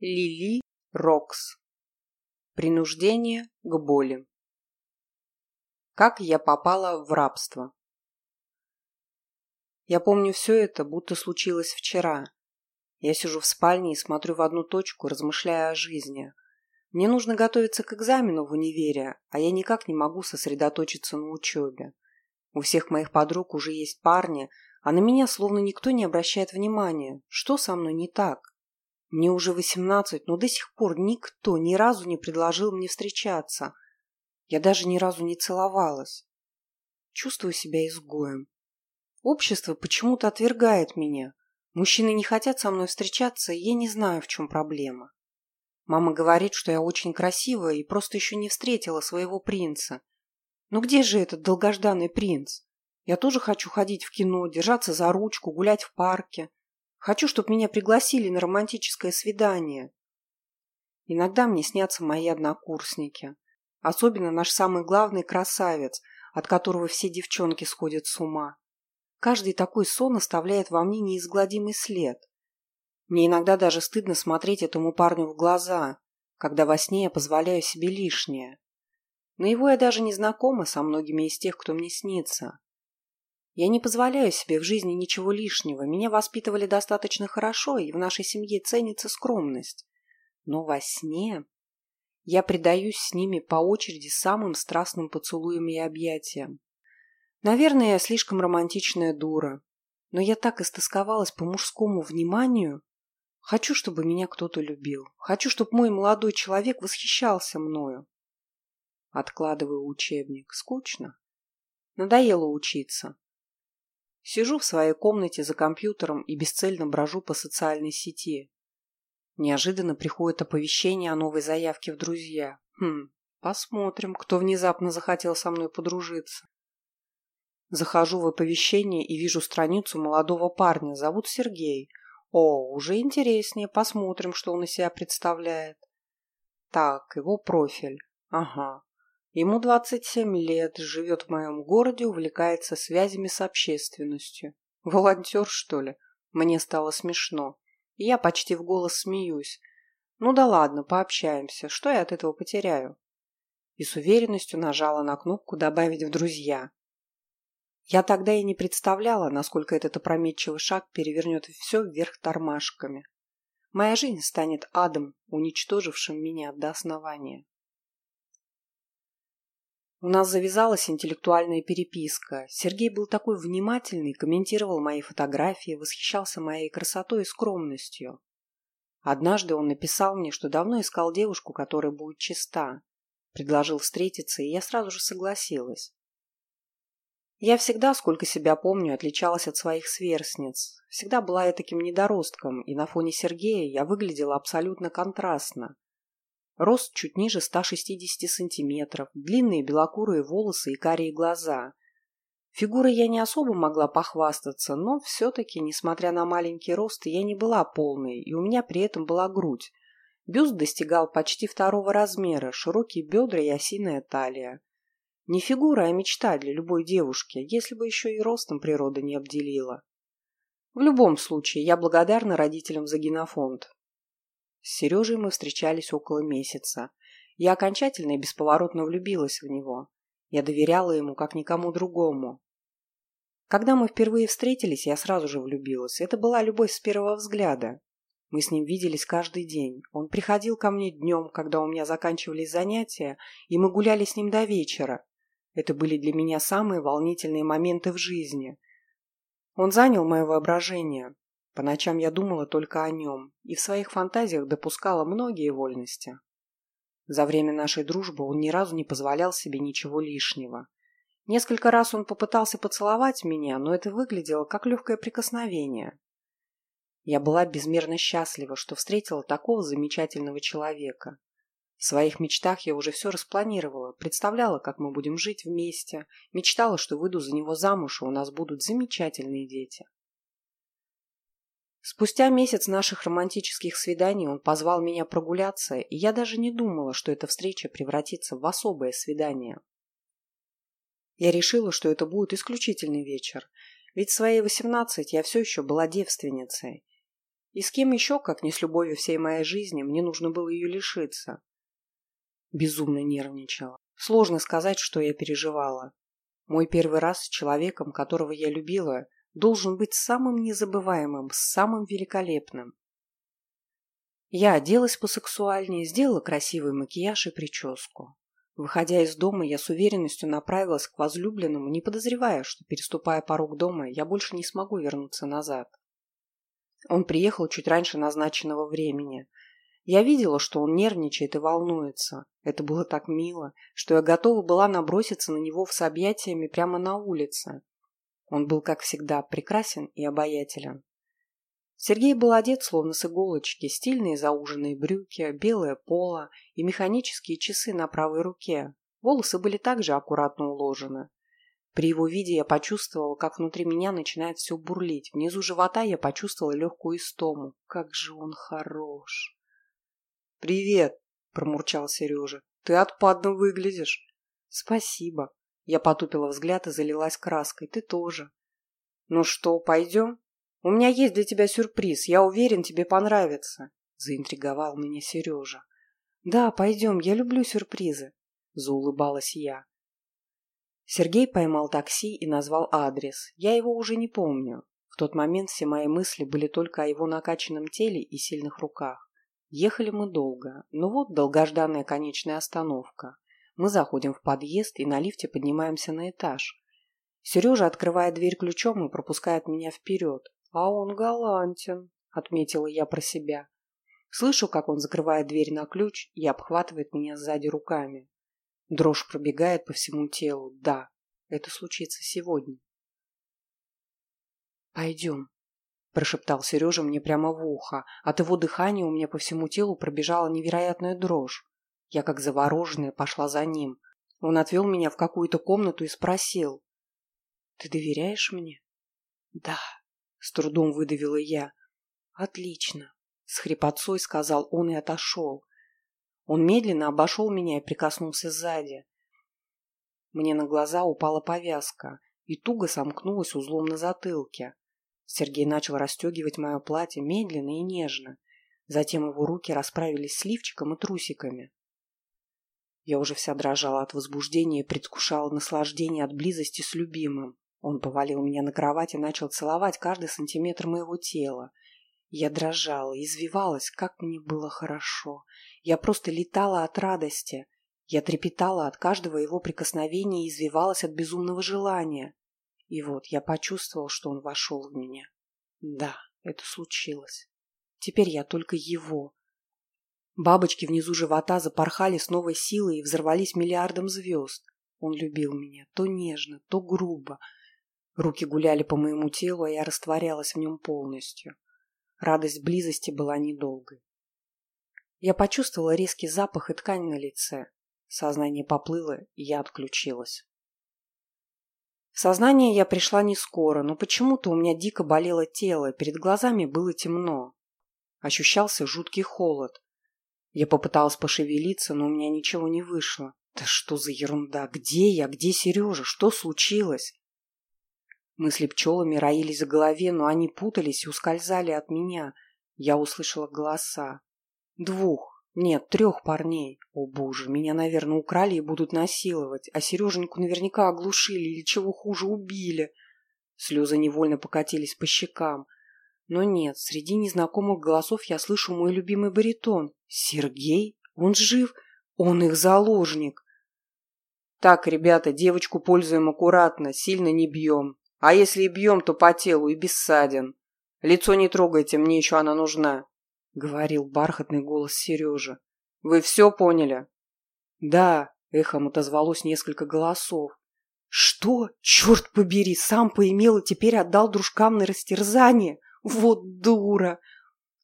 Лили Рокс. Принуждение к боли. Как я попала в рабство? Я помню все это, будто случилось вчера. Я сижу в спальне и смотрю в одну точку, размышляя о жизни. Мне нужно готовиться к экзамену в универе, а я никак не могу сосредоточиться на учебе. У всех моих подруг уже есть парни, а на меня словно никто не обращает внимания. Что со мной не так? Мне уже восемнадцать, но до сих пор никто ни разу не предложил мне встречаться. Я даже ни разу не целовалась. Чувствую себя изгоем. Общество почему-то отвергает меня. Мужчины не хотят со мной встречаться, и я не знаю, в чем проблема. Мама говорит, что я очень красивая и просто еще не встретила своего принца. Но где же этот долгожданный принц? Я тоже хочу ходить в кино, держаться за ручку, гулять в парке. Хочу, чтобы меня пригласили на романтическое свидание. Иногда мне снятся мои однокурсники. Особенно наш самый главный красавец, от которого все девчонки сходят с ума. Каждый такой сон оставляет во мне неизгладимый след. Мне иногда даже стыдно смотреть этому парню в глаза, когда во сне я позволяю себе лишнее. Но его я даже не знакома со многими из тех, кто мне снится. Я не позволяю себе в жизни ничего лишнего. Меня воспитывали достаточно хорошо, и в нашей семье ценится скромность. Но во сне я предаюсь с ними по очереди самым страстным поцелуям и объятиям. Наверное, я слишком романтичная дура, но я так истосковалась по мужскому вниманию. Хочу, чтобы меня кто-то любил. Хочу, чтобы мой молодой человек восхищался мною. Откладываю учебник. Скучно. Надоело учиться. Сижу в своей комнате за компьютером и бесцельно брожу по социальной сети. Неожиданно приходит оповещение о новой заявке в друзья. Хм, посмотрим, кто внезапно захотел со мной подружиться. Захожу в оповещение и вижу страницу молодого парня. Зовут Сергей. О, уже интереснее. Посмотрим, что он из себя представляет. Так, его профиль. Ага. Ему 27 лет, живет в моем городе, увлекается связями с общественностью. Волонтер, что ли? Мне стало смешно. я почти в голос смеюсь. Ну да ладно, пообщаемся. Что я от этого потеряю? И с уверенностью нажала на кнопку «Добавить в друзья». Я тогда и не представляла, насколько этот опрометчивый шаг перевернет все вверх тормашками. Моя жизнь станет адом, уничтожившим меня до основания. У нас завязалась интеллектуальная переписка. Сергей был такой внимательный, комментировал мои фотографии, восхищался моей красотой и скромностью. Однажды он написал мне, что давно искал девушку, которая будет чиста. Предложил встретиться, и я сразу же согласилась. Я всегда, сколько себя помню, отличалась от своих сверстниц. Всегда была я таким недоростком, и на фоне Сергея я выглядела абсолютно контрастно. Рост чуть ниже 160 сантиметров, длинные белокурые волосы и карие глаза. Фигурой я не особо могла похвастаться, но все-таки, несмотря на маленький рост, я не была полной, и у меня при этом была грудь. Бюст достигал почти второго размера, широкие бедра и осиная талия. Не фигура, а мечта для любой девушки, если бы еще и ростом природа не обделила. В любом случае, я благодарна родителям за генофонд. С Сережей мы встречались около месяца. Я окончательно и бесповоротно влюбилась в него. Я доверяла ему, как никому другому. Когда мы впервые встретились, я сразу же влюбилась. Это была любовь с первого взгляда. Мы с ним виделись каждый день. Он приходил ко мне днем, когда у меня заканчивались занятия, и мы гуляли с ним до вечера. Это были для меня самые волнительные моменты в жизни. Он занял мое воображение. По ночам я думала только о нем и в своих фантазиях допускала многие вольности. За время нашей дружбы он ни разу не позволял себе ничего лишнего. Несколько раз он попытался поцеловать меня, но это выглядело как легкое прикосновение. Я была безмерно счастлива, что встретила такого замечательного человека. В своих мечтах я уже все распланировала, представляла, как мы будем жить вместе, мечтала, что выйду за него замуж, и у нас будут замечательные дети. Спустя месяц наших романтических свиданий он позвал меня прогуляться, и я даже не думала, что эта встреча превратится в особое свидание. Я решила, что это будет исключительный вечер, ведь в свои восемнадцать я все еще была девственницей. И с кем еще, как не с любовью всей моей жизни, мне нужно было ее лишиться? Безумно нервничала. Сложно сказать, что я переживала. Мой первый раз с человеком, которого я любила, должен быть самым незабываемым, самым великолепным. Я оделась посексуальнее, сделала красивый макияж и прическу. Выходя из дома, я с уверенностью направилась к возлюбленному, не подозревая, что, переступая порог дома, я больше не смогу вернуться назад. Он приехал чуть раньше назначенного времени. Я видела, что он нервничает и волнуется. Это было так мило, что я готова была наброситься на него с объятиями прямо на улице. Он был, как всегда, прекрасен и обаятелен. Сергей был одет словно с иголочки, стильные зауженные брюки, белое поло и механические часы на правой руке. Волосы были также аккуратно уложены. При его виде я почувствовала, как внутри меня начинает все бурлить. Внизу живота я почувствовала легкую истому. Как же он хорош! «Привет!» – промурчал Сережа. «Ты отпадно выглядишь!» «Спасибо!» Я потупила взгляд и залилась краской. «Ты тоже!» «Ну что, пойдем?» «У меня есть для тебя сюрприз. Я уверен, тебе понравится», – заинтриговал меня Сережа. «Да, пойдем. Я люблю сюрпризы», – заулыбалась я. Сергей поймал такси и назвал адрес. Я его уже не помню. В тот момент все мои мысли были только о его накачанном теле и сильных руках. Ехали мы долго, но вот долгожданная конечная остановка. Мы заходим в подъезд и на лифте поднимаемся на этаж. Сережа открывает дверь ключом и пропускает меня вперед. «А он галантен», — отметила я про себя. Слышу, как он закрывает дверь на ключ и обхватывает меня сзади руками. Дрожь пробегает по всему телу. Да, это случится сегодня. «Пойдем», – прошептал Сережа мне прямо в ухо. От его дыхания у меня по всему телу пробежала невероятная дрожь. Я, как завороженная, пошла за ним. Он отвел меня в какую-то комнату и спросил. «Ты доверяешь мне?» «Да», с трудом выдавила я. Отлично. С хрипотцой сказал он и отошел. Он медленно обошел меня и прикоснулся сзади. Мне на глаза упала повязка и туго сомкнулась узлом на затылке. Сергей начал расстегивать мое платье медленно и нежно. Затем его руки расправились с лифчиком и трусиками. Я уже вся дрожала от возбуждения и предвкушала наслаждение от близости с любимым. Он повалил меня на кровать и начал целовать каждый сантиметр моего тела. Я дрожала, извивалась, как мне было хорошо. Я просто летала от радости. Я трепетала от каждого его прикосновения и извивалась от безумного желания. И вот я почувствовал, что он вошел в меня. Да, это случилось. Теперь я только его. Бабочки внизу живота запорхали с новой силой и взорвались миллиардом звезд. Он любил меня то нежно, то грубо, Руки гуляли по моему телу, а я растворялась в нем полностью. Радость близости была недолгой. Я почувствовала резкий запах и ткань на лице. Сознание поплыло, и я отключилась. В сознание я пришла не скоро, но почему-то у меня дико болело тело, перед глазами было темно. Ощущался жуткий холод. Я попыталась пошевелиться, но у меня ничего не вышло. Да что за ерунда? Где я? Где Сережа? Что случилось? Мысли пчелами роились в голове, но они путались и ускользали от меня. Я услышала голоса. Двух, нет, трех парней. О боже, меня, наверное, украли и будут насиловать, а Сереженьку наверняка оглушили или чего хуже убили. Слезы невольно покатились по щекам. Но нет, среди незнакомых голосов я слышу мой любимый баритон. Сергей? Он жив? Он их заложник. Так, ребята, девочку пользуем аккуратно, сильно не бьем. А если и бьем, то по телу и без ссадин. Лицо не трогайте, мне еще она нужна», — говорил бархатный голос Сережи. «Вы все поняли?» «Да», — эхом отозвалось несколько голосов. «Что? Черт побери, сам поимел и теперь отдал дружкам на растерзание? Вот дура!»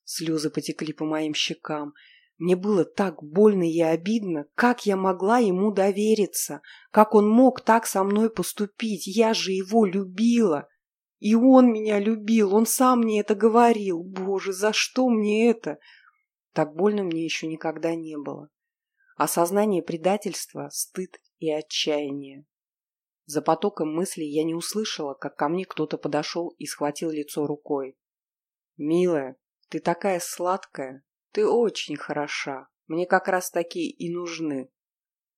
Слезы потекли по моим щекам. Мне было так больно и обидно. Как я могла ему довериться? Как он мог так со мной поступить? Я же его любила. И он меня любил, он сам мне это говорил. Боже, за что мне это? Так больно мне еще никогда не было. Осознание предательства, стыд и отчаяние. За потоком мыслей я не услышала, как ко мне кто-то подошел и схватил лицо рукой. «Милая, Ты такая сладкая. Ты очень хороша. Мне как раз такие и нужны.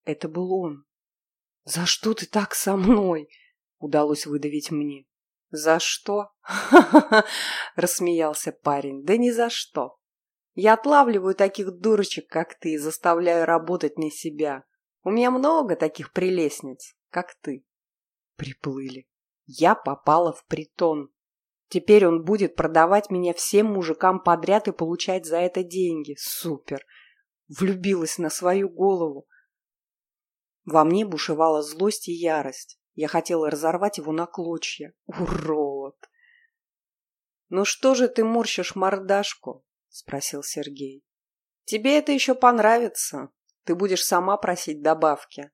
Это был он. «За что ты так со мной?» — удалось выдавить мне. «За что?» — рассмеялся парень. «Да ни за что. Я отлавливаю таких дурочек, как ты, и заставляю работать на себя. У меня много таких прелестниц, как ты». Приплыли. Я попала в притон. Теперь он будет продавать меня всем мужикам подряд и получать за это деньги. Супер! Влюбилась на свою голову. Во мне бушевала злость и ярость. Я хотела разорвать его на клочья. Урод! «Ну что же ты морщишь мордашку?» — спросил Сергей. «Тебе это еще понравится. Ты будешь сама просить добавки».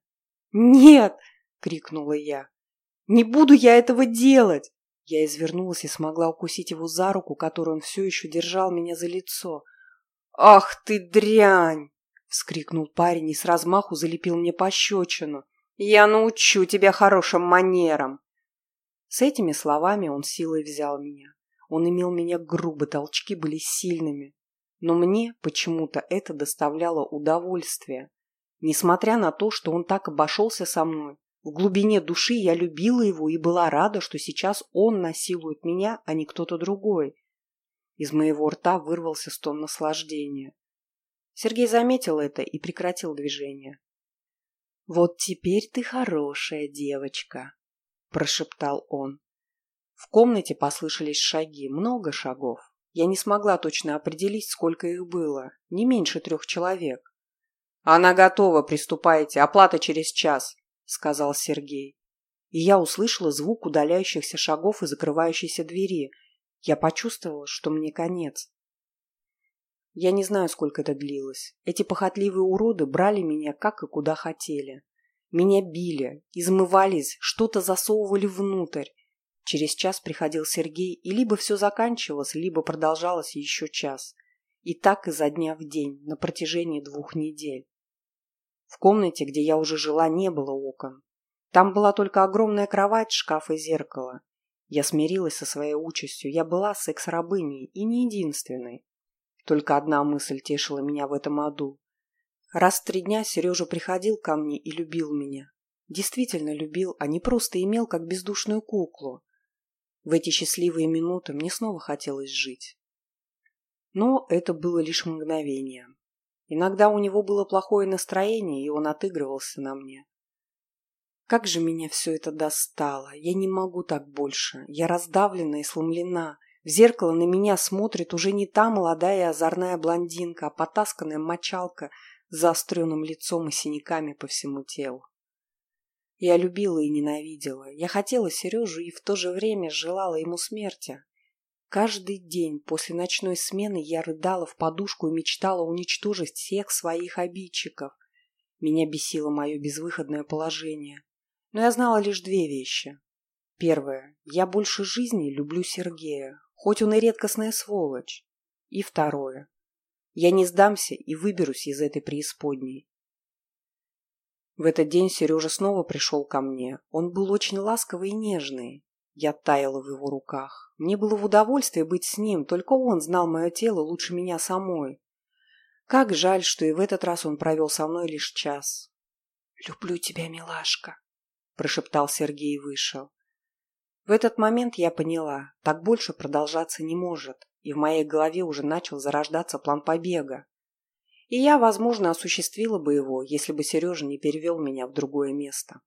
«Нет!» — крикнула я. «Не буду я этого делать!» Я извернулась и смогла укусить его за руку, которую он все еще держал меня за лицо. «Ах ты дрянь!» — вскрикнул парень и с размаху залепил мне пощечину. «Я научу тебя хорошим манерам!» С этими словами он силой взял меня. Он имел меня грубо, толчки были сильными. Но мне почему-то это доставляло удовольствие. Несмотря на то, что он так обошелся со мной, в глубине души я любила его и была рада, что сейчас он насилует меня, а не кто-то другой. Из моего рта вырвался стон наслаждения. Сергей заметил это и прекратил движение. «Вот теперь ты хорошая девочка», – прошептал он. В комнате послышались шаги, много шагов. Я не смогла точно определить, сколько их было. Не меньше трех человек. «Она готова, приступайте. Оплата через час», сказал Сергей. И я услышала звук удаляющихся шагов и закрывающейся двери. Я почувствовала, что мне конец. Я не знаю, сколько это длилось. Эти похотливые уроды брали меня как и куда хотели. Меня били, измывались, что-то засовывали внутрь. Через час приходил Сергей, и либо все заканчивалось, либо продолжалось еще час. И так изо дня в день, на протяжении двух недель. В комнате, где я уже жила, не было окон. Там была только огромная кровать, шкаф и зеркало. Я смирилась со своей участью, я была секс-рабыней и не единственной. Только одна мысль тешила меня в этом аду. Раз в три дня Сережа приходил ко мне и любил меня. Действительно любил, а не просто имел как бездушную куклу. В эти счастливые минуты мне снова хотелось жить. Но это было лишь мгновение. Иногда у него было плохое настроение, и он отыгрывался на мне. Как же меня все это достало! Я не могу так больше. Я раздавлена и сломлена. В зеркало на меня смотрит уже не та молодая озорная блондинка, а потасканная мочалка с заостренным лицом и синяками по всему телу. Я любила и ненавидела. Я хотела Сережу и в то же время желала ему смерти. Каждый день после ночной смены я рыдала в подушку и мечтала уничтожить всех своих обидчиков. Меня бесило мое безвыходное положение. Но я знала лишь две вещи. Первое. Я больше жизни люблю Сергея, хоть он и редкостная сволочь. И второе. Я не сдамся и выберусь из этой преисподней. В этот день Сережа снова пришел ко мне. Он был очень ласковый и нежный. Я таяла в его руках. Мне было в удовольствие быть с ним, только он знал мое тело лучше меня самой. Как жаль, что и в этот раз он провел со мной лишь час. «Люблю тебя, милашка», – прошептал Сергей и вышел. В этот момент я поняла, так больше продолжаться не может, и в моей голове уже начал зарождаться план побега. И я, возможно, осуществила бы его, если бы Сережа не перевел меня в другое место.